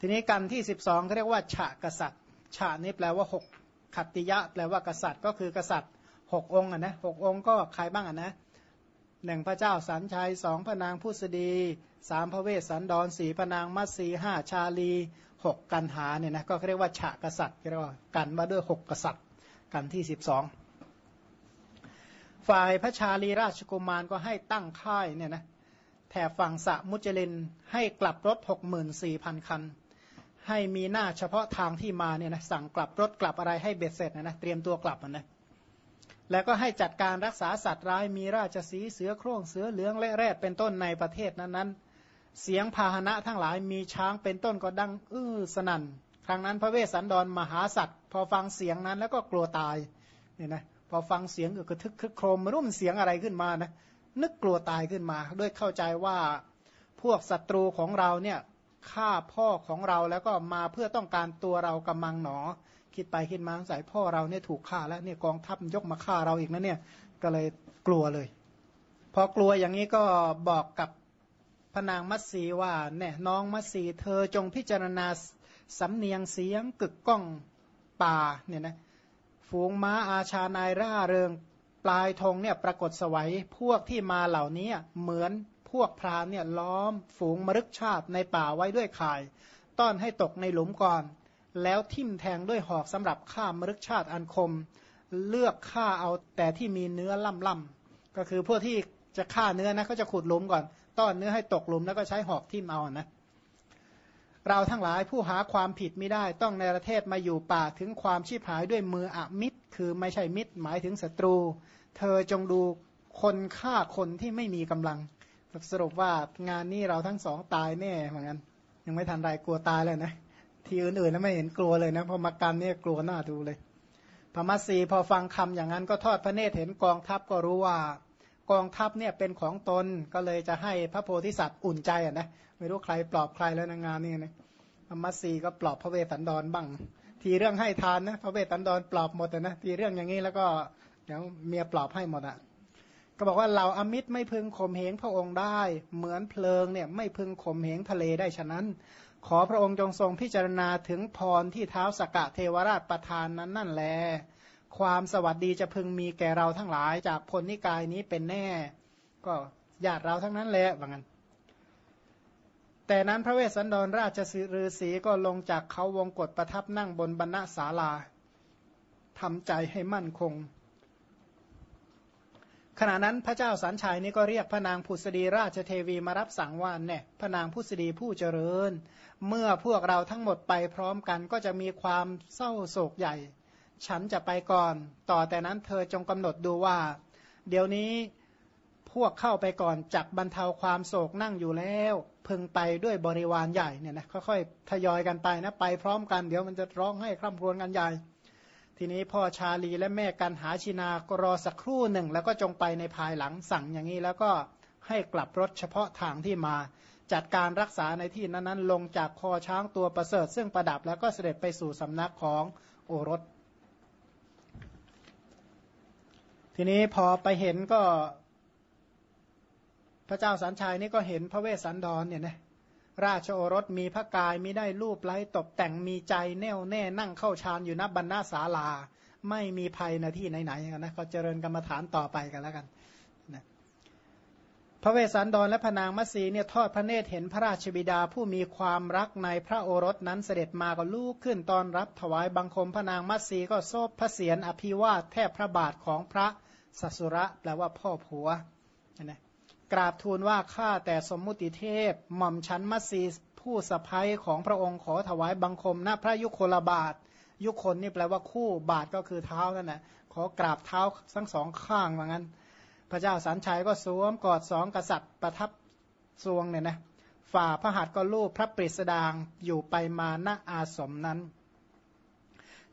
ทีนี้กันที่สิบสองเขาเรียกว่าฉะกษัตริย์ฉะนี่แปลว่าหกขัตติยะ แปลว่ากษัตริย์ ก็คือกษัตริย์หกองค์อะนะหกองค์ก็ใครบ้างอะนะหนึ่งพระเจ้าสันชัยสองพระนางผู้สดีสามพระเวสสันดรสี่พระนางมัตสีห้าชาลีหกกันหาเนี่ยนะก็เรียกว่าฉะกษัตริย์เรียกว่ากันมาด้วยหกกษัตริย์กันที่สิบสองฝ่ายพระชาลีราชกุมารก็ให้ตั้งค่ายเนี่ยนะแถบฝั่งสะมุจลินให้กลับรถหกหมื่นสี่พันคัน ให้มีหน้าเฉพาะทางที่มาเนี่ยนะสั่งกลับรถกลับอะไรให้เบ็ดเสร็จนะนะเตรียมตัวกลับนะแล้วก็ให้จัดการรักษาสัตว์ร้ายมีราชสีเสือโคร่งเสือเหลืองและแรดเป็นต้นในประเทศนั้นๆ เสียงพาหนะทั้งหลายมีช้างเป็นต้นก็ดังอื้อสนั่นครั้งนั้นพระเวสสันดรมหาสัตว์ พอฟังเสียงนั้นแล้วก็กลัวตายเนี่ยนะพอฟังเสียงกระทึกคึกโครมไม่รู้มันเสียงอะไรขึ้นมานะนึกกลัวตายขึ้นมา ด้วยเข้าใจว่าพวกศัตรูของเราเนี่ย ฆ่าพ่อของเราแล้วก็มาเพื่อต้องการตัวเรากำมังหนอ คิดไปคิดมาสายพ่อเราเนี่ยถูกฆ่าแล้วเนี่ยกองทัพยกมาฆ่าเราอีกนะเนี่ยก็เลยกลัวเลย พอกลัวอย่างนี้ก็บอกกับพนางมัตสีว่าเนี่ยน้องมัตสีเธอจงพิจารณาสำเนียงเสียงกึกก้องป่าเนี่ยนะฝูงม้าอาชานายร่าเริงปลายธงเนี่ยปรากฏสวัยพวกที่มาเหล่านี้เหมือน พวกพรานเนี่ยล้อมฝูงมรึกชาติในป่าไว้ด้วยข่าย ต้อนให้ตกในหลุมก่อน แล้วทิ่มแทงด้วยหอกสำหรับฆ่ามรึกชาติอันคม เลือกฆ่าเอาแต่ที่มีเนื้อล่ำล่ำก็คือพวกที่จะฆ่าเนื้อนะเขาจะขุดหลุมก่อน ต้อนเนื้อให้ตกหลุมแล้วก็ใช้หอกทิ่มเอานะเราทั้งหลายผู้หาความผิดไม่ได้ต้องในประเทศมาอยู่ป่าถึงความชีพหายด้วยมืออมิตร คือไม่ใช่มิตรหมายถึงศัตรู เธอจงดูคนฆ่าคนที่ไม่มีกำลัง สรุปว่างานนี้เราทั้งสองตายแน่เหมือนกันยังไม่ทันไรกลัวตายเลยนะ ทีอื่นๆแล้วไม่เห็นกลัวเลยนะพอมากันเนี่ยกลัวหน้าดูเลยพมัสสีพอฟังคำอย่างนั้นก็ทอดพระเนตรเห็นกองทัพก็รู้ว่ากองทัพเนี่ยเป็นของตนก็เลยจะให้พระโพธิสัตว์อุ่นใจอะนะไม่รู้ใครปลอบใครแล้วในงานนี้นะพมัสสีก็ปลอบพระเวสสันดรบ้าง ทีเรื่องให้ทานนะพระเวสสันดรปลอบหมดนะทีเรื่องอย่างนี้แล้วก็เดี๋ยวเมียปลอบให้หมดอะ ก็บอกว่าเราอมิตรไม่พึงข่มเหงพระองค์ได้ เหมือนเพลิงเนี่ยไม่พึงข่มเหงทะเลได้ฉะนั้น ขอพระองค์จงทรงพิจารณาถึงพรที่เท้าสกกะเทวราชประทานนั้นนั่นแล ความสวัสดีจะพึงมีแก่เราทั้งหลายจากพลนิกายนี้เป็นแน่ ก็ญาติเราทั้งนั้นแหละว่างั้นแต่นั้นพระเวสสันดรราชฤาษีก็ลงจากเขาวงกฏประทับนั่งบนบรรณศาลาทำใจให้มั่นคง ขณะนั้นพระเจ้าสันชัยนี่ก็เรียกพระนางผุสดีราชเทวีมารับสั่งว่าเนี่ยพระนางผุสดีผู้เจริญ เมื่อพวกเราทั้งหมดไปพร้อมกันก็จะมีความเศร้าโศกใหญ่ ฉันจะไปก่อน ต่อแต่นั้นเธอจงกำหนดดูว่า เดี๋ยวนี้พวกเข้าไปก่อนจักบรรเทาความโศกนั่งอยู่แล้ว พึงไปด้วยบริวารใหญ่เนี่ยนะค่อยๆทยอยกันไปนะไปพร้อมกันเดี๋ยวมันจะร้องให้คร่ำครวญกันใหญ่ ทีนี้พ่อชาลีและแม่กันหาชินาก็รอสักครู่หนึ่ง แล้วก็จงไปในภายหลังสั่งอย่างนี้แล้วก็ให้กลับรถเฉพาะทางที่มา จัดการรักษาในที่นั้นๆ ลงจากคอช้างตัวประเสริฐ ซึ่งประดับแล้วก็เสด็จไปสู่สำนักของโอรส ทีนี้พอไปเห็นก็ พระเจ้าสันชัยนี่ก็เห็นพระเวสสันดรเนี่ยนะ ราชโอรสมีพระกายมีได้รูปไล้ตบแต่งมีใจแน่วแน่นั่งเข้าฌานอยู่นับบรรณาศาลา ไม่มีภัยในที่ไหนๆกันนะก็เจริญกรรมฐานต่อไปกันแล้วกันนะพระเวสสันดรและพนางมัสีเนี่ยทอดพระเนตรเห็นพระราชบิดาผู้มีความรักในพระโอรสนั้นเสด็จมาก็ลูกขึ้นตอนรับถวายบังคมพระนางมัสีก็โซบพระเศียรอภิวาทแทบพระบาทของพระสัสุระแปลว่าพ่อผัวนะ กราบทูลว่าข้าแต่สมมุติเทพหม่อมชั้นมัสีผู้สะพ้ยของพระองค์ขอถวายบังคมณพระยุคลบาท ยุคนนี่แปลว่าคู่บาทก็คือเท้านั่นแหละขอกราบเท้าทั้งสองข้างว่างั้น พระเจ้าสันชัยก็สวมกอดสองกษัตริย์ประทับทรวงเนี่ยนะฝ่าพระหัตถ์ก็ลูบพระปริสดางอยู่ไปมาณอาสมนั้น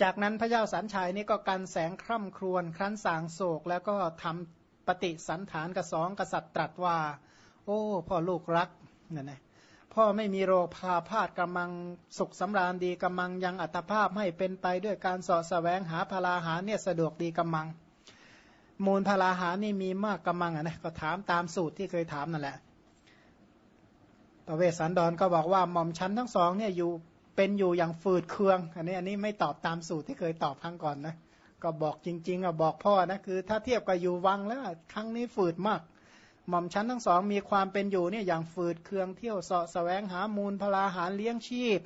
จากนั้นพระเจ้าสันชัยนี่ก็กันแสงคร่ำครวญครั้นสางโศกแล้วก็ทำ ปฏิสันฐานกับสองกษัตริย์ตรัสว่า โอ้ พ่อลูกรักนี่ยนะพ่อไม่มีโรคพาพาดกำลังสุขสำราญดีกำลังยังอัตภาพให้เป็นไปด้วยการสาะแสวงหาพลาหาเนี่ยสะดวกดีกำลัง มูลพลาหานี่มีมากกำลังอะนะก็ถามตามสูตรที่เคยถามนั่นแหละพระเวสสันดรก็บอกว่าหม่อมชั้นทั้งสองเนี่ยอยู่เป็นอยู่อย่างฝืดเคือง อันนี้อันนี้ไม่ตอบตามสูตรที่เคยตอบครั้งก่อนนะ ก็บอกจริงๆอะบอกพ่อนะคือ ถ้าเทียบกับอยู่วังแล้วครั้งนี้ฝืดมาก หม่อมชั้นทั้งสองมีความเป็นอยู่เนี่ยอย่างฝืดเคืองเที่ยวเสาะแสวงหามูลพลาหารเลี้ยงชีพ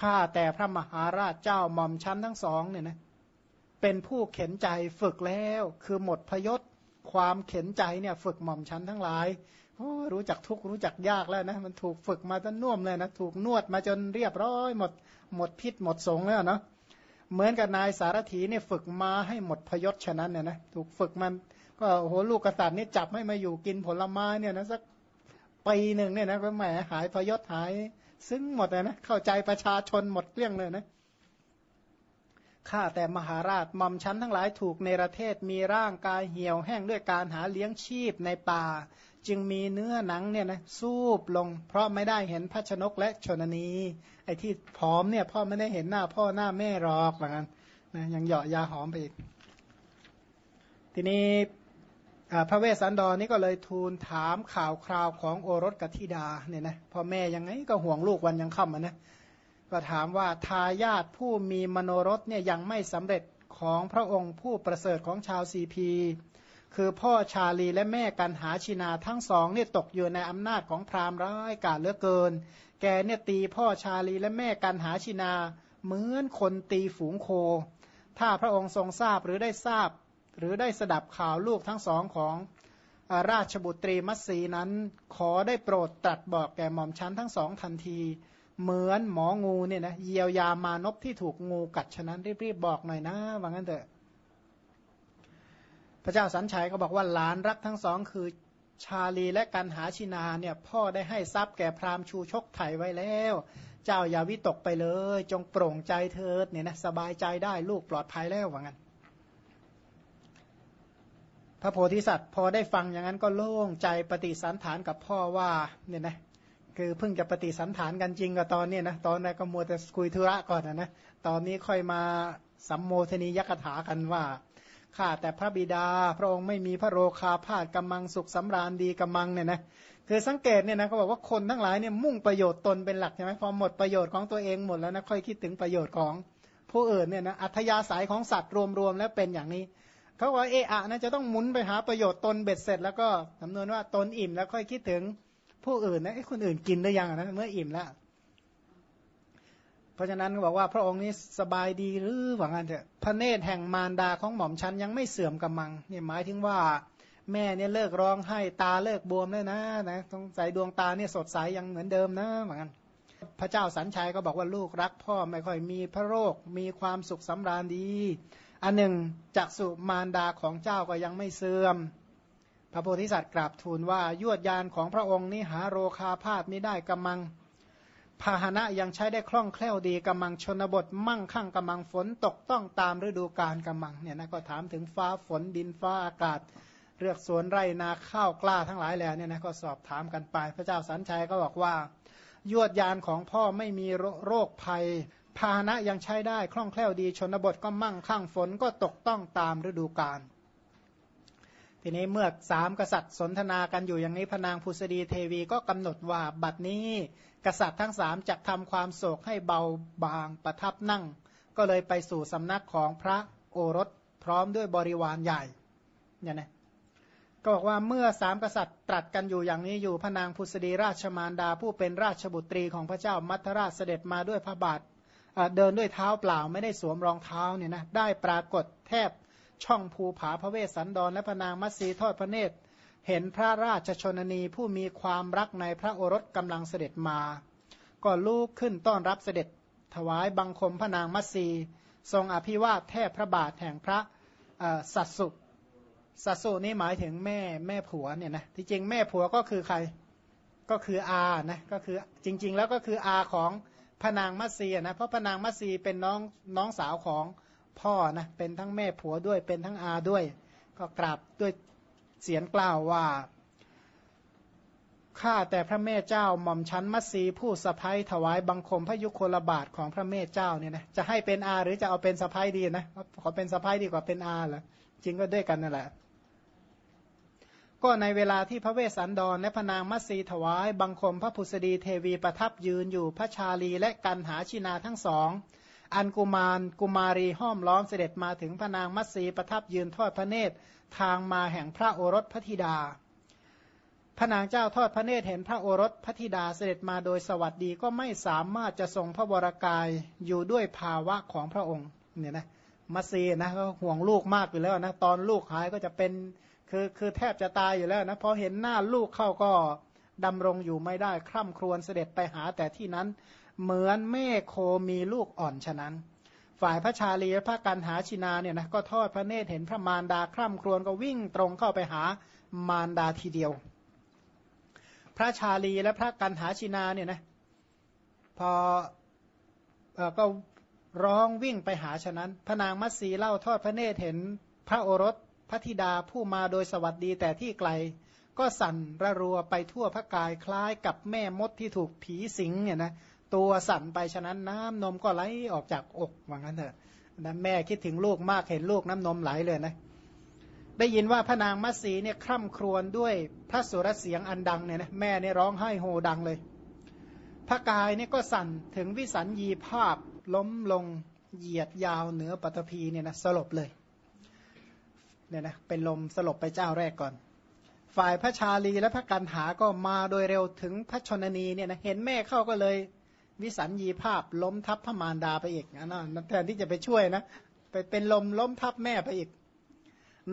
ข้าแต่พระมหาราชเจ้าหม่อมชั้นทั้งสองเนี่ยนะเป็นผู้เข็นใจฝึกแล้ว คือหมดพยศความเข็นใจเนี่ยฝึกหม่อมชั้นทั้งหลายรู้จักทุกรู้จักยากแล้วนะมันถูกฝึกมาจนน่วมเลยนะถูกนวดมาจนเรียบร้อย หมดหมดพิษหมดสงแล้วเนาะ เหมือนกับนายสารถีเนี่ยฝึกมาให้หมดพยศฉะนั้นเนี่ยนะถูกฝึกมันก็โหลูกกษัตริย์นี่จับให้มาอยู่กินผลไม้เนี่ยนะสักปีหนึ่งเนี่ยนะก็แหมหายพยศหาย ซึ่งหมดเลยนะเข้าใจประชาชนหมดเกลี้ยงเลยนะข้าแต่มหาราชมอมชั้นทั้งหลายถูกในประเทศมีร่างกายเหี่ยวแห้งด้วยการหาเลี้ยงชีพในป่า จึงมีเนื้อหนังเนี่ยนะซูบลง เพราะไม่ได้เห็นพระชนกและชนนีไอ้ที่ผอมเนี่ยเพราะไม่ได้เห็นหน้าพ่อหน้าแม่หรอกเหมือนกันนะยังเหยาะยาหอมไปอีก ทีนี้พระเวสสันดรนี่ก็เลยทูลถามข่าวคราวของโอรสกับธิดาเนี่ยนะพ่อแม่ยังไงก็ห่วงลูกวันยังค่ำนะก็ถามว่าทายาทผู้มีมโนรถเนี่ยยังไม่สำเร็จของพระองค์ผู้ประเสริฐของชาวสีพี คือพ่อชาลีและแม่กันหาชินาทั้งสองเนี่ยตกอยู่ในอำนาจของพราหมณ์ร้ายกาจเหลือเกิน แกเนี่ยตีพ่อชาลีและแม่กันหาชินา เหมือนคนตีฝูงโค ถ้าพระองค์ทรงทราบหรือได้ทราบ หรือได้สดับข่าวลูกทั้งสองของราชบุตรีมัตสีนั้น ขอได้โปรดตรัสบอกแก่หม่อมชั้นทั้งสองทันที เหมือนหมองูเนี่ยนะเยียวยามานพที่ถูกงูกัดฉะนั้นรีบๆบอกหน่อยนะว่างั้นเถอะ พระเจ้าสันชัยก็บอกว่าหลานรักทั้งสองคือชาลีและกันหาชินาเนี่ยพ่อได้ให้ทรัพย์แก่พราหมณ์ชูชกไถไว้แล้ว เจ้าอย่าวิตกไปเลย จงโปร่งใจเถิดเนี่ยนะสบายใจได้ลูกปลอดภัยแล้วว่างั้น พระโพธิสัตว์พอได้ฟังอย่างนั้นก็โล่งใจปฏิสันฐานกับพ่อว่าเนี่ยนะคือเพิ่งจะปฏิสันฐานกันจริงกับตอนนี้นะตอนแรกก็มัวแต่คุยธุระก่อนนะตอนนี้ค่อยมาสัมโมทนียกถากันว่า ข้าแต่พระบิดา พระองค์ไม่มีพระโรคาพาดกำมังสุขสำราญดีกำมังเนี่ยนะคือสังเกตเนี่ยนะเขาบอกว่าคนทั้งหลายเนี่ยมุ่งประโยชน์ตนเป็นหลักใช่ไหมพอหมดประโยชน์ของตัวเองหมดแล้วนะค่อยคิดถึงประโยชน์ของผู้อื่นเนี่ยนะอัธยาศัยของสัตว์รวมๆแล้วเป็นอย่างนี้เขาว่าเอะอะนะจะต้องหมุนไปหาประโยชน์ตนเบ็ดเสร็จ แล้วก็คำนวณว่าตนอิ่มแล้วค่อยคิดถึงผู้อื่นนะไอ้คนอื่นกินได้ยังนะเมื่ออิ่มแล้ว เพราะฉะนั้นบอกว่าพระองค์นี้สบายดีหรือหวังอันเถอะพระเนตรแห่งมารดาของหม่อมชันยังไม่เสื่อมกำมังนี่หมายถึงว่าแม่เนี่ยเลิกร้องให้ตาเลิกบวมเลยนะนะต้องใส่ดวงตาเนี่ยสดใสยังเหมือนเดิมนะเหมือนกันพระเจ้าสัญชัยก็บอกว่าลูกรักพ่อไม่ค่อยมีพระโรคมีความสุขสำราญดี อันหนึ่งจักสุมารดาของเจ้าก็ยังไม่เสื่อม พระโพธิสัตว์กราบทูลว่ายวดยานของพระองค์นี้หาโรคาพาธไม่ได้กำมัง พาหนะยังใช้ได้คล่องแคล่วดีกำมังชนบท มั่งคั่งกำมังฝนตกต้องตามฤดูกาลกำมังเนี่ยนะก็ถามถึงฟ้าฝนดินฟ้าอากาศเลือกสวนไร่นาข้าวกล้าทั้งหลายแล้วเนี่ยนะก็สอบถามกันไป พระเจ้าสันชัยก็บอกว่า ยวดยานของพ่อไม่มีโรคภัยพาหนะยังใช้ได้คล่องแคล่วดีชนบทก็มั่งคั่งฝนก็ตกต้องตามฤดูกาล ทีนี้เมื่อสามกษัตริย์สนทนากันอยู่อย่างนี้พนางพุษดีเทวีก็กำหนดว่าบัดนี้กษัตริย์ทั้งสามจะทำความโศกให้เบาบางประทับนั่ง ก็เลยไปสู่สำนักของพระโอรสพร้อมด้วยบริวารใหญ่เนี่ยนะก็บอกว่าเมื่อสามกษัตริย์ตรัสกันอยู่อย่างนี้อยู่พนางพุษดีราชมารดาผู้เป็นราชบุตรีของพระเจ้ามัทราชเสด็จมาด้วยพระบาทเดินด้วยเท้าเปล่าไม่ได้สวมรองเท้าเนี่ยนะได้ปรากฏแทบ ช่องภูผาพระเวสสันดรและพนางมัตสีทอดพระเนตร เห็นพระราชชนนีผู้มีความรักในพระโอรสกำลังเสด็จมา ก็ลุกขึ้นต้อนรับเสด็จ ถวายบังคมพระนางมัตสีทรงอภิวาทแทบพระบาทแห่งพระสัตสุสัตสุนี้หมายถึงแม่แม่ผัวเนี่ยนะที่จริงแม่ผัวก็คือใครก็คืออานะก็คือจริง ๆ แล้วก็คืออาของพระนางมัตสีนะเพราะพระนางมัตสีเป็นน้องน้องสาวของ พ่อนะเป็นทั้งแม่ผัวด้วย เป็นทั้งอาด้วย ก็กราบด้วยเสียงกล่าวว่าข้าแต่พระแม่เจ้าหม่อมชั้นมัสีผู้สะพ้ยถวายบังคมพระยุคลบาทของพระแม่เจ้าเนี่ยนะจะให้เป็นอาหรือจะเอาเป็นสะพ้ยดีนะขอเป็นสะพ้ยดีกว่าเป็นอาเหรอจริงก็ด้วยกันนั่นแหละ ก็ในเวลาที่พระเวสสันดรและพระนางมัตสีถวายบังคมพระพุทธดีเทวีประทับยืนอยู่พระชาลีและกันหาชินาทั้งสอง อันกุมารกุมารีห้อมล้อมเสด็จมาถึงพระนางมัตสีประทับยืนทอดพระเนตรทางมาแห่งพระโอรสพระธิดา พระนางเจ้าทอดพระเนตรเห็นพระโอรสพระธิดาเสด็จมาโดยสวัสดีก็ไม่สามารถจะทรงพระวรากายอยู่ด้วยภาวะของพระองค์เนี่ยนะมัตสีนะก็ห่วงลูกมากอยู่แล้วนะตอนลูกหายก็จะเป็นคือคือแทบจะตายอยู่แล้วนะพอเห็นหน้าลูกเข้าก็ดำรงอยู่ไม่ได้คร่ำครวญเสด็จไปหาแต่ที่นั้น เหมือนแม่โคมีลูกอ่อนฉะนั้น ฝ่ายพระชาลีและพระกันหาชินาเนี่ยนะก็ทอดพระเนตรเห็นพระมารดาคร่ำครวญก็วิ่งตรงเข้าไปหามารดาทีเดียว พระชาลีและพระกันหาชินาเนี่ยนะพออก็ร้องวิ่งไปหาฉะนั้น พระนางมัตสีเล่าทอดพระเนตรเห็นพระโอรสพระธิดาผู้มาโดยสวัสดีแต่ที่ไกล ก็สั่นระรัวไปทั่วพระกายคล้ายกับแม่มดที่ถูกผีสิงเนี่ยนะ ตัวสั่นไปฉะนั้นน้ำนมก็ไหลออกจากอกว่างั้นเถอะนะแม่คิดถึงลูกมากเห็นลูกน้ำนมไหลเลยนะ ได้ยินว่าพระนางมัสีเนี่ยคร่ำครวญด้วยพระสุรเสียงอันดังเนี่ยนะแม่เนี่ยร้องไห้โฮดังเลย พระกายเนี่ยก็สั่นถึงวิสัญญีภาพล้มลงเหยียดยาวเหนือปัตภีเนี่ยนะสลบเลยเนี่ยนะเป็นลมสลบไปเจ้าแรกก่อน ฝ่ายพระชาลีและพระกันหาก็มาโดยเร็วถึงพระชนนีเนี่ยนะเห็นแม่เข้าก็เลย วิสัญญีภาพล้มทับพระมารดาไปอีกนะแทนที่จะไปช่วยนะไปเป็นลมล้มทับแม่ไปอีก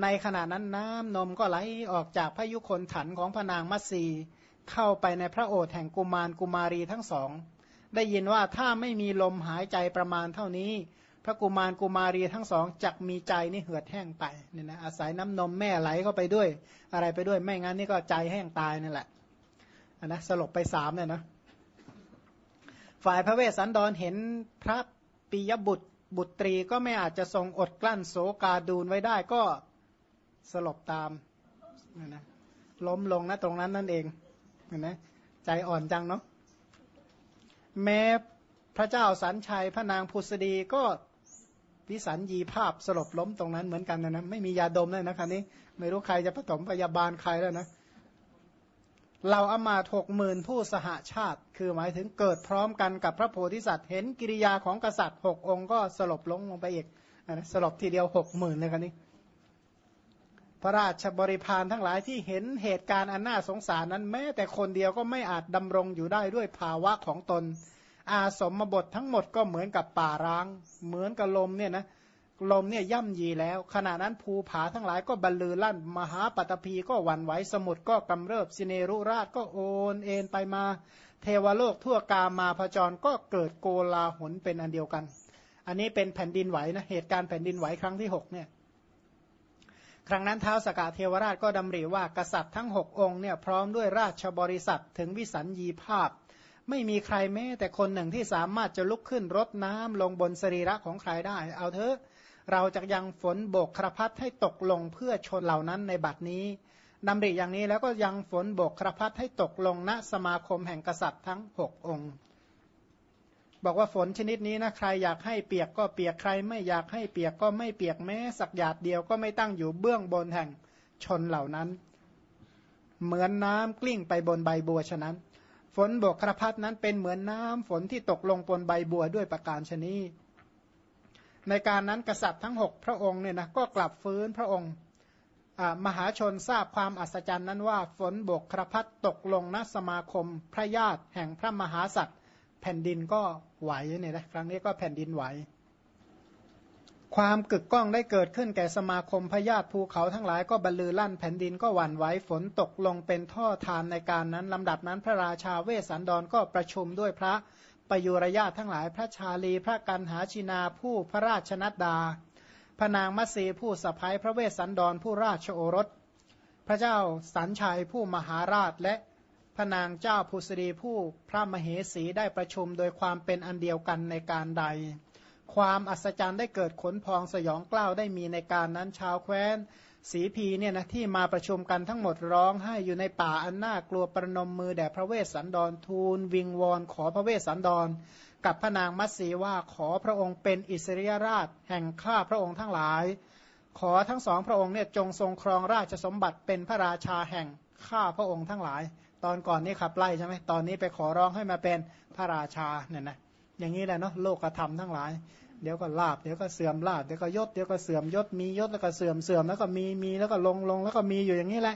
ในขณะนั้นน้ำนมก็ไหลออกจากพระยุคนถันของพระนางมัตสีเข้าไปในพระโอษฐ์แห่งกุมารกุมารีทั้งสอง ได้ยินว่าถ้าไม่มีลมหายใจประมาณเท่านี้ พระกุมารกุมารีทั้งสองจักมีใจนี่เหือดแห้งไปเนี่ยนะอาศัยน้ำนมแม่ไหลเข้าไปด้วย อะไรไปด้วยไม่งั้นนี่ก็ใจแห้งตายนั่นแหละนนะสลบไปสามเนี่ยนะ ฝ่ายพระเวสสันดรเห็นพระปิยบุตรบุตรีก็ไม่อาจจะทรงอดกลั้นโศกาดูนไว้ได้ก็สลบตามนะนะล้มลงนะตรงนั้นนั่นเองเห็นไหมใจอ่อนจังเนาะแม้พระเจ้าสันชัยพระนางพุษดีก็วิสัญญีภาพสลบล้มตรงนั้นเหมือนกันนะนะไม่มียาดมเลยนะครับนี้ ไม่รู้ใครจะผสมพยาบาลใครแล้วนะ เราอมาถกหมื่นผู้สหาชาติ คือหมายถึงเกิดพร้อมกันกับพระโพธิสัตว์ เห็นกิริยาของกษัตริย์หกองค์ก็สลบลงลงไปอีกนะสลบทีเดียวหกหมื่นเลยครับนี้พระราชบริพารทั้งหลายที่เห็นเหตุการณ์อันน่าสงสารนั้นแม้แต่คนเดียวก็ไม่อาจดำรงอยู่ได้ด้วยภาวะของตน อาสมบททั้งหมดก็เหมือนกับป่าร้าง เหมือนกับลมเนี่ยนะ ลมเนี่ยย่ำยีแล้ว ขณะนั้นภูผาทั้งหลายก็บรรลือลั่น มหาปัตภีก็หวั่นไหวสมุทรก็กำเริบสิเนรุราชก็โอนเอ็นไปมา เทวโลกทั่วกามาพจรก็เกิดโกลาหลเป็นอันเดียวกัน อันนี้เป็นแผ่นดินไหวนะเหตุการณ์แผ่นดินไหวครั้งที่หกเนี่ยครั้งนั้นเท้าสกาเทวราชก็ดำริว่ากษัตริย์ทั้งหกองค์เนี่ยพร้อมด้วยราชบริษัทถึงวิสัญญีภาพ ไม่มีใครแม้แต่คนหนึ่งที่สามารถจะลุกขึ้นรดน้ำลงบนสรีระของใครได้ เอาเถอะ เราจะยังฝนโบกครพัดให้ตกลงเพื่อชนเหล่านั้นในบัดนี้นำริอย่างนี้แล้วก็ยังฝนโบกครพัดให้ตกลงณสมาคมแห่งกษัตริย์ทั้งหกองค์ บอกว่าฝนชนิดนี้นะใครอยากให้เปียกก็เปียกใคร ไม่อยากให้เปียกก็ไม่เปียกแม้สักหยาดเดียวก็ไม่ตั้งอยู่เบื้องบนแห่งชนเหล่านั้น เหมือนน้ำกลิ้งไปบนใบบัวฉะนั้น ฝนบกครพัดนั้นเป็นเหมือนน้ำฝนที่ตกลงบนใบบัวด้วยประการชนี ในการนั้นกษัตริย์ทั้งหกพระองค์เนี่ยนะก็กลับฟื้นพระองค์มหาชนทราบความอัศจรรย์นั้นว่าฝนบกครพัดตกลงณสมาคมพระญาติแห่งพระมหาสัตว์แผ่นดินก็ไหวเนี่ยนะครั้งนี้ก็แผ่นดินไหว ความกึกก้องได้เกิดขึ้นแก่สมาคมพญาติภูเขาทั้งหลายก็บรรลือลั่นแผ่นดินก็หวั่นไหวฝนตกลงเป็นท่อทานในการนั้นลำดับนั้นพระราชาเวสสันดรก็ประชุมด้วยพระ ประยุรญาตทั้งหลายพระชาลีพระกันหาชินาผู้พระราชนัดดา พระนางมัทรีผู้สะใภ้พระเวสสันดรผู้ราชโอรส พระเจ้าสญชัยผู้มหาราชและพระนางเจ้าผุสดีผู้พระมเหสีได้ประชุมโดยความเป็นอันเดียวกันในกาลใด ความอัศจรรย์ได้เกิดขนพองสยองเกล้าได้มีในกาลนั้นชาวแคว้น สีพีเนี่ยนะที่มาประชุมกันทั้งหมดร้องไห้อยู่ในป่าอันน่ากลัวประนมมือแด่พระเวสสันดรทูล วิงวอนขอพระเวสสันดร กับพระนางมัตสีว่าขอพระองค์เป็นอิสริยราช แห่งข้าพระองค์ทั้งหลาย ขอทั้งสองพระองค์เนี่ยจงทรงครองราชสมบัติเป็นพระราชาแห่งข้าพระองค์ทั้งหลาย ตอนก่อนนี้ขับไล่ใช่ไหมตอนนี้ไปขอร้องให้มาเป็นพระราชาเนี่ยนะอย่างนี้แหละเนาะโลกธรรมทั้งหลาย เดี๋ยวก็ลาบเดี๋ยวก็เสื่อมลาบเดี๋ยวก็ยศเดี๋ยวก็เสื่อมยศมียศแล้วก็เสื่อมเสื่อมแล้วก็มีมีแล้วก็ลงลงแล้วก็มีอยู่อย่างนี้แหละ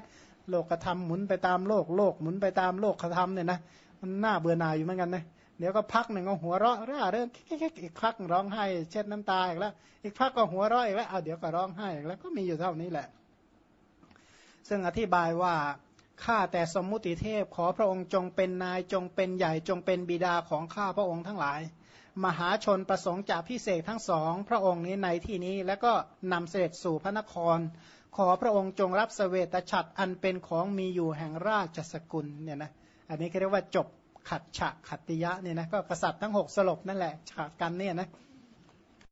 โลกธรรมหมุนไปตามโลกโลกหมุนไปตามโลกธรรมเนี่ยนะมันน่าเบื่อหน่ายอยู่เหมือนกันนะเดี๋ยวก็พักหนึ่งก็หัวเราะร่าเรื่องอีกพักร้องไห้ เช็ดน้ำตาอีกแล้ว อีกพักก็หัวเราะอีกแล้วเอาเดี๋ยวก็ร้องไห้อีกแล้วก็มีอยู่เท่านี้แหละ ซึ่งอธิบายว่าข้าแต่สมมุติเทพขอพระองค์จงเป็นนายจงเป็นใหญ่จงเป็นบิดาของข้าพระองค์ทั้งหลาย มหาชนประสงค์จากพิเศษทั้งสองพระองค์นี้ในที่นี้แล้วก็นำเสด็จสู่พระนคร ขอพระองค์จงรับสเสวตฉัตรอันเป็นของมีอยู่แห่งราชสกุลเนี่ยนะอันนี้เรียกว่าจบขัดฉะขัตติยะเนี่ยนะก็กษัตริย์ทั้งหกสลบนั่นแหละฉากกันเนี่ยนะ